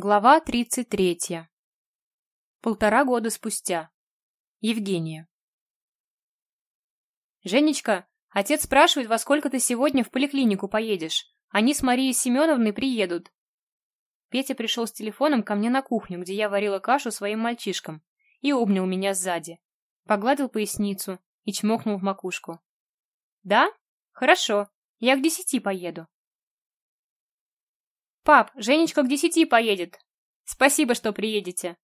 Глава 33. Полтора года спустя. Евгения. «Женечка, отец спрашивает, во сколько ты сегодня в поликлинику поедешь. Они с Марией Семеновной приедут». Петя пришел с телефоном ко мне на кухню, где я варила кашу своим мальчишкам, и обнял меня сзади. Погладил поясницу и чмокнул в макушку. «Да? Хорошо. Я к десяти поеду». «Пап, Женечка к десяти поедет. Спасибо, что приедете».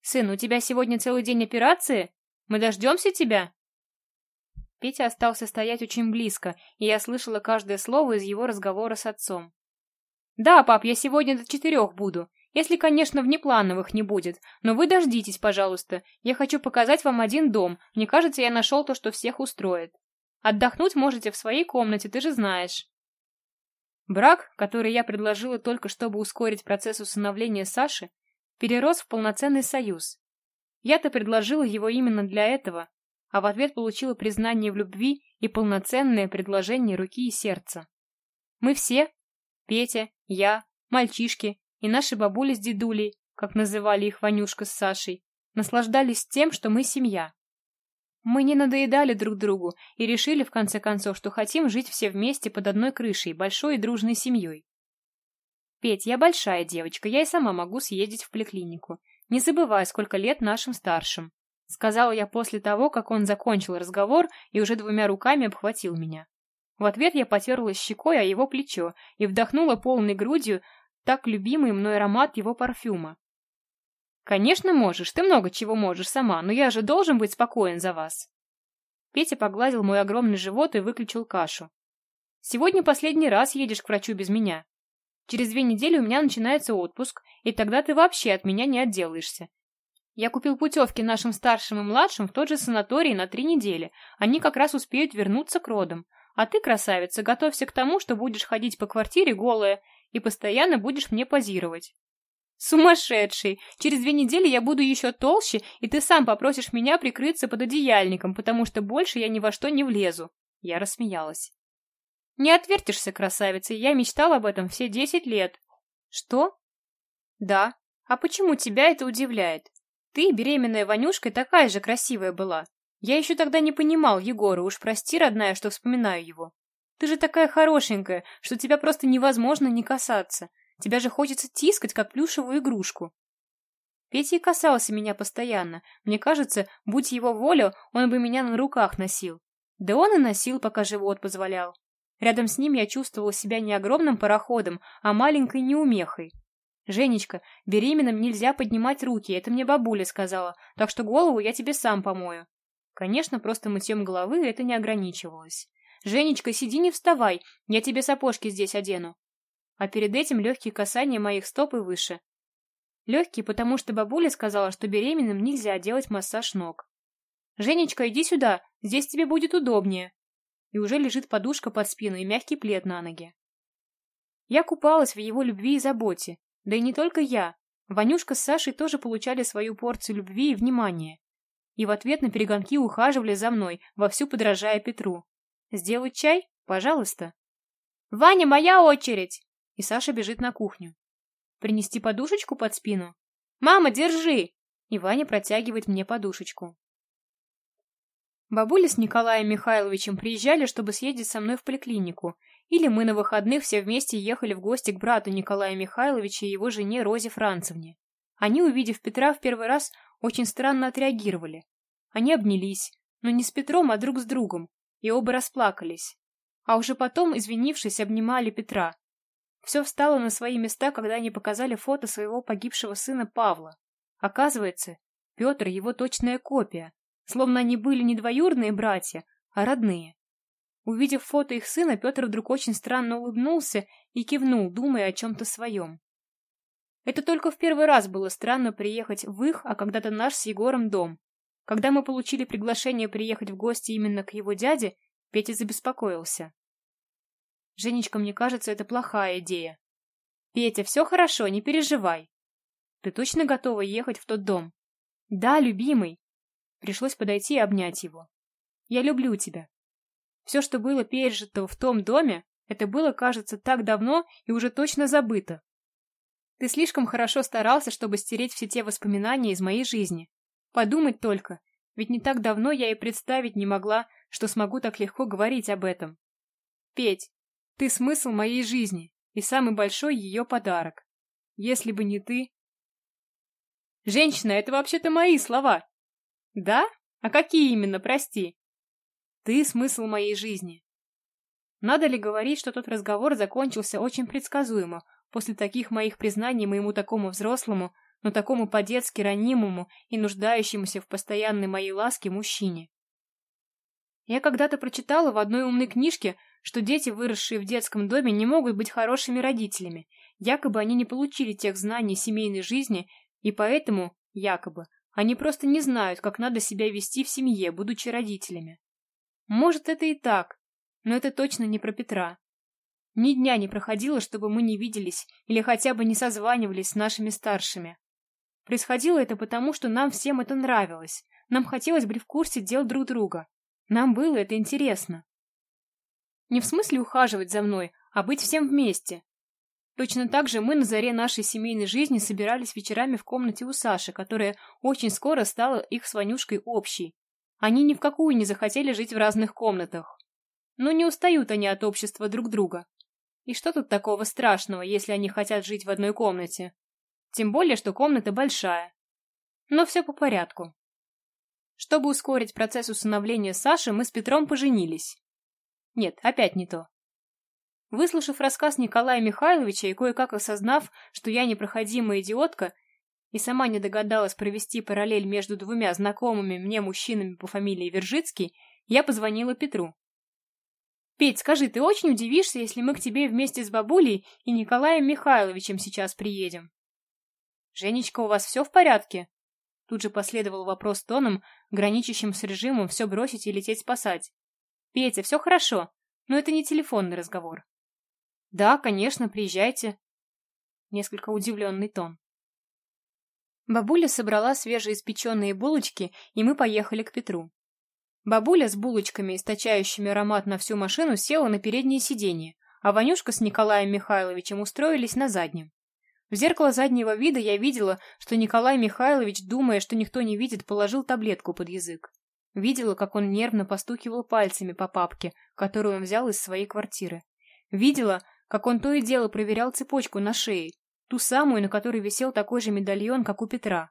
«Сын, у тебя сегодня целый день операции? Мы дождемся тебя?» Петя остался стоять очень близко, и я слышала каждое слово из его разговора с отцом. «Да, пап, я сегодня до четырех буду, если, конечно, внеплановых не будет, но вы дождитесь, пожалуйста. Я хочу показать вам один дом, мне кажется, я нашел то, что всех устроит. Отдохнуть можете в своей комнате, ты же знаешь». Брак, который я предложила только чтобы ускорить процесс усыновления Саши, перерос в полноценный союз. Я-то предложила его именно для этого, а в ответ получила признание в любви и полноценное предложение руки и сердца. Мы все, Петя, я, мальчишки и наши бабули с дедулей, как называли их Ванюшка с Сашей, наслаждались тем, что мы семья. Мы не надоедали друг другу и решили, в конце концов, что хотим жить все вместе под одной крышей, большой и дружной семьей. Петь, я большая девочка, я и сама могу съездить в поликлинику. Не забывай, сколько лет нашим старшим. Сказала я после того, как он закончил разговор и уже двумя руками обхватил меня. В ответ я потерла щекой о его плечо и вдохнула полной грудью так любимый мной аромат его парфюма. «Конечно можешь, ты много чего можешь сама, но я же должен быть спокоен за вас». Петя погладил мой огромный живот и выключил кашу. «Сегодня последний раз едешь к врачу без меня. Через две недели у меня начинается отпуск, и тогда ты вообще от меня не отделаешься. Я купил путевки нашим старшим и младшим в тот же санаторий на три недели. Они как раз успеют вернуться к родам. А ты, красавица, готовься к тому, что будешь ходить по квартире голая и постоянно будешь мне позировать. Сумасшедший! Через две недели я буду еще толще, и ты сам попросишь меня прикрыться под одеяльником, потому что больше я ни во что не влезу. Я рассмеялась. Не отвертишься, красавица, я мечтала об этом все десять лет. Что? Да. А почему тебя это удивляет? Ты, беременная Ванюшкой, такая же красивая была. Я еще тогда не понимал Егора, уж прости, родная, что вспоминаю его. Ты же такая хорошенькая, что тебя просто невозможно не касаться. Тебя же хочется тискать, как плюшевую игрушку. Петя и касался меня постоянно. Мне кажется, будь его воля, он бы меня на руках носил. Да он и носил, пока живот позволял. Рядом с ним я чувствовала себя не огромным пароходом, а маленькой неумехой. «Женечка, беременным нельзя поднимать руки, это мне бабуля сказала, так что голову я тебе сам помою». Конечно, просто мытьем головы это не ограничивалось. «Женечка, сиди не вставай, я тебе сапожки здесь одену а перед этим легкие касания моих стоп и выше. Легкие, потому что бабуля сказала, что беременным нельзя делать массаж ног. «Женечка, иди сюда, здесь тебе будет удобнее». И уже лежит подушка под спину и мягкий плед на ноге. Я купалась в его любви и заботе. Да и не только я. Ванюшка с Сашей тоже получали свою порцию любви и внимания. И в ответ на перегонки ухаживали за мной, вовсю подражая Петру. «Сделать чай? Пожалуйста». «Ваня, моя очередь!» И Саша бежит на кухню. Принести подушечку под спину? «Мама, держи!» И Ваня протягивает мне подушечку. Бабуля с Николаем Михайловичем приезжали, чтобы съездить со мной в поликлинику, или мы на выходных все вместе ехали в гости к брату Николая Михайловича и его жене Розе Францевне. Они, увидев Петра в первый раз, очень странно отреагировали. Они обнялись, но не с Петром, а друг с другом, и оба расплакались. А уже потом, извинившись, обнимали Петра, все встало на свои места, когда они показали фото своего погибшего сына Павла. Оказывается, Петр его точная копия, словно они были не двоюродные братья, а родные. Увидев фото их сына, Петр вдруг очень странно улыбнулся и кивнул, думая о чем-то своем. Это только в первый раз было странно приехать в их, а когда-то наш с Егором дом. Когда мы получили приглашение приехать в гости именно к его дяде, Петя забеспокоился. Женечка, мне кажется, это плохая идея. Петя, все хорошо, не переживай. Ты точно готова ехать в тот дом? Да, любимый. Пришлось подойти и обнять его. Я люблю тебя. Все, что было пережито в том доме, это было, кажется, так давно и уже точно забыто. Ты слишком хорошо старался, чтобы стереть все те воспоминания из моей жизни. Подумать только, ведь не так давно я и представить не могла, что смогу так легко говорить об этом. Петь, ты смысл моей жизни и самый большой ее подарок. Если бы не ты... Женщина, это вообще-то мои слова. Да? А какие именно, прости? Ты смысл моей жизни. Надо ли говорить, что тот разговор закончился очень предсказуемо, после таких моих признаний моему такому взрослому, но такому по-детски ранимому и нуждающемуся в постоянной моей ласке мужчине. Я когда-то прочитала в одной умной книжке, что дети, выросшие в детском доме, не могут быть хорошими родителями, якобы они не получили тех знаний семейной жизни, и поэтому, якобы, они просто не знают, как надо себя вести в семье, будучи родителями. Может, это и так, но это точно не про Петра. Ни дня не проходило, чтобы мы не виделись или хотя бы не созванивались с нашими старшими. Происходило это потому, что нам всем это нравилось. Нам хотелось быть в курсе дел друг друга. Нам было это интересно. Не в смысле ухаживать за мной, а быть всем вместе. Точно так же мы на заре нашей семейной жизни собирались вечерами в комнате у Саши, которая очень скоро стала их с Ванюшкой общей. Они ни в какую не захотели жить в разных комнатах. Но не устают они от общества друг друга. И что тут такого страшного, если они хотят жить в одной комнате? Тем более, что комната большая. Но все по порядку. Чтобы ускорить процесс усыновления Саши, мы с Петром поженились. Нет, опять не то. Выслушав рассказ Николая Михайловича и кое-как осознав, что я непроходимая идиотка, и сама не догадалась провести параллель между двумя знакомыми мне мужчинами по фамилии Вержицкий, я позвонила Петру. «Петь, скажи, ты очень удивишься, если мы к тебе вместе с бабулей и Николаем Михайловичем сейчас приедем?» «Женечка, у вас все в порядке?» Тут же последовал вопрос тоном, граничащим с режимом все бросить и лететь спасать. «Петя, все хорошо, но это не телефонный разговор». «Да, конечно, приезжайте». Несколько удивленный тон. Бабуля собрала свежеиспеченные булочки, и мы поехали к Петру. Бабуля с булочками, источающими аромат на всю машину, села на переднее сиденье, а Ванюшка с Николаем Михайловичем устроились на заднем. В зеркало заднего вида я видела, что Николай Михайлович, думая, что никто не видит, положил таблетку под язык. Видела, как он нервно постукивал пальцами по папке, которую он взял из своей квартиры. Видела, как он то и дело проверял цепочку на шее, Ту самую, на которой висел такой же медальон, как у Петра.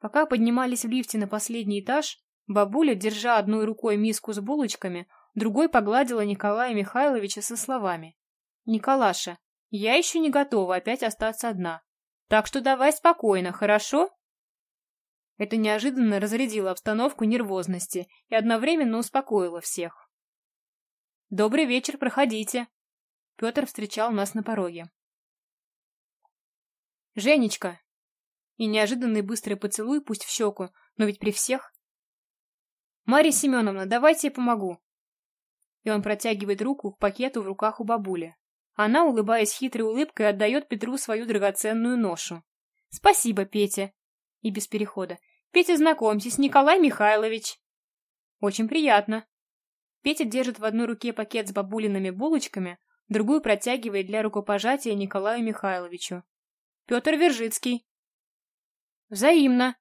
Пока поднимались в лифте на последний этаж, бабуля, держа одной рукой миску с булочками, другой погладила Николая Михайловича со словами. «Николаша, я еще не готова опять остаться одна. Так что давай спокойно, хорошо?» Это неожиданно разрядило обстановку нервозности и одновременно успокоило всех. «Добрый вечер, проходите!» Петр встречал нас на пороге. «Женечка!» И неожиданный быстрый поцелуй, пусть в щеку, но ведь при всех. «Марья Семеновна, давайте я помогу!» И он протягивает руку к пакету в руках у бабули. Она, улыбаясь хитрой улыбкой, отдает Петру свою драгоценную ношу. «Спасибо, Петя!» И без перехода. «Петя, знакомьтесь, Николай Михайлович!» «Очень приятно!» Петя держит в одной руке пакет с бабулиными булочками, другую протягивает для рукопожатия Николаю Михайловичу. Петр Вержицкий. Взаимно.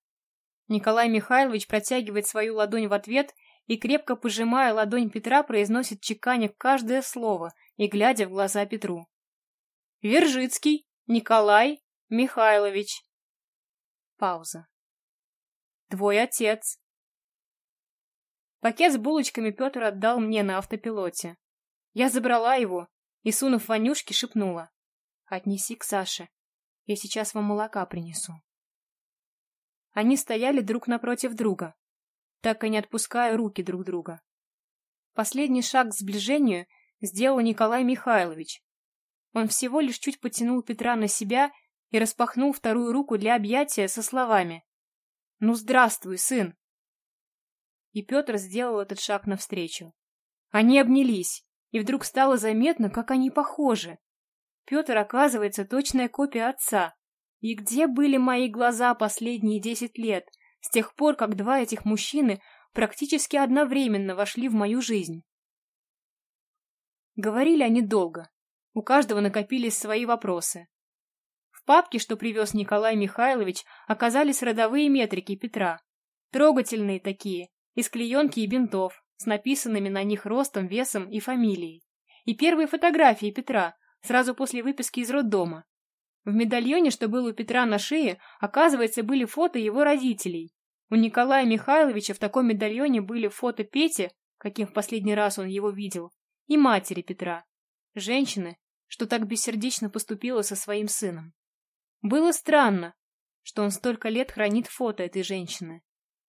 Николай Михайлович протягивает свою ладонь в ответ и, крепко пожимая ладонь Петра, произносит чеканя каждое слово и глядя в глаза Петру. Вержицкий Николай Михайлович. Пауза. Твой отец. Пакет с булочками Петр отдал мне на автопилоте. Я забрала его и, сунув Ванюшке, шепнула. Отнеси к Саше. Я сейчас вам молока принесу. Они стояли друг напротив друга, так и не отпуская руки друг друга. Последний шаг к сближению сделал Николай Михайлович. Он всего лишь чуть потянул Петра на себя и распахнул вторую руку для объятия со словами «Ну, здравствуй, сын!» И Петр сделал этот шаг навстречу. Они обнялись, и вдруг стало заметно, как они похожи. Петр, оказывается, точная копия отца. И где были мои глаза последние десять лет, с тех пор, как два этих мужчины практически одновременно вошли в мою жизнь? Говорили они долго. У каждого накопились свои вопросы. В папке, что привез Николай Михайлович, оказались родовые метрики Петра. Трогательные такие, из клеенки и бинтов, с написанными на них ростом, весом и фамилией. И первые фотографии Петра, сразу после выписки из роддома. В медальоне, что был у Петра на шее, оказывается, были фото его родителей. У Николая Михайловича в таком медальоне были фото Пети, каким в последний раз он его видел, и матери Петра, женщины, что так бессердечно поступила со своим сыном. Было странно, что он столько лет хранит фото этой женщины.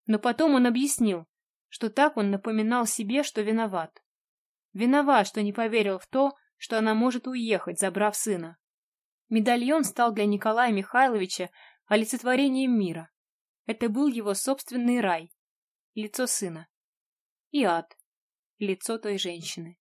Но потом он объяснил, что так он напоминал себе, что виноват. Виноват, что не поверил в то, что она может уехать, забрав сына. Медальон стал для Николая Михайловича олицетворением мира. Это был его собственный рай, лицо сына. И ад, лицо той женщины.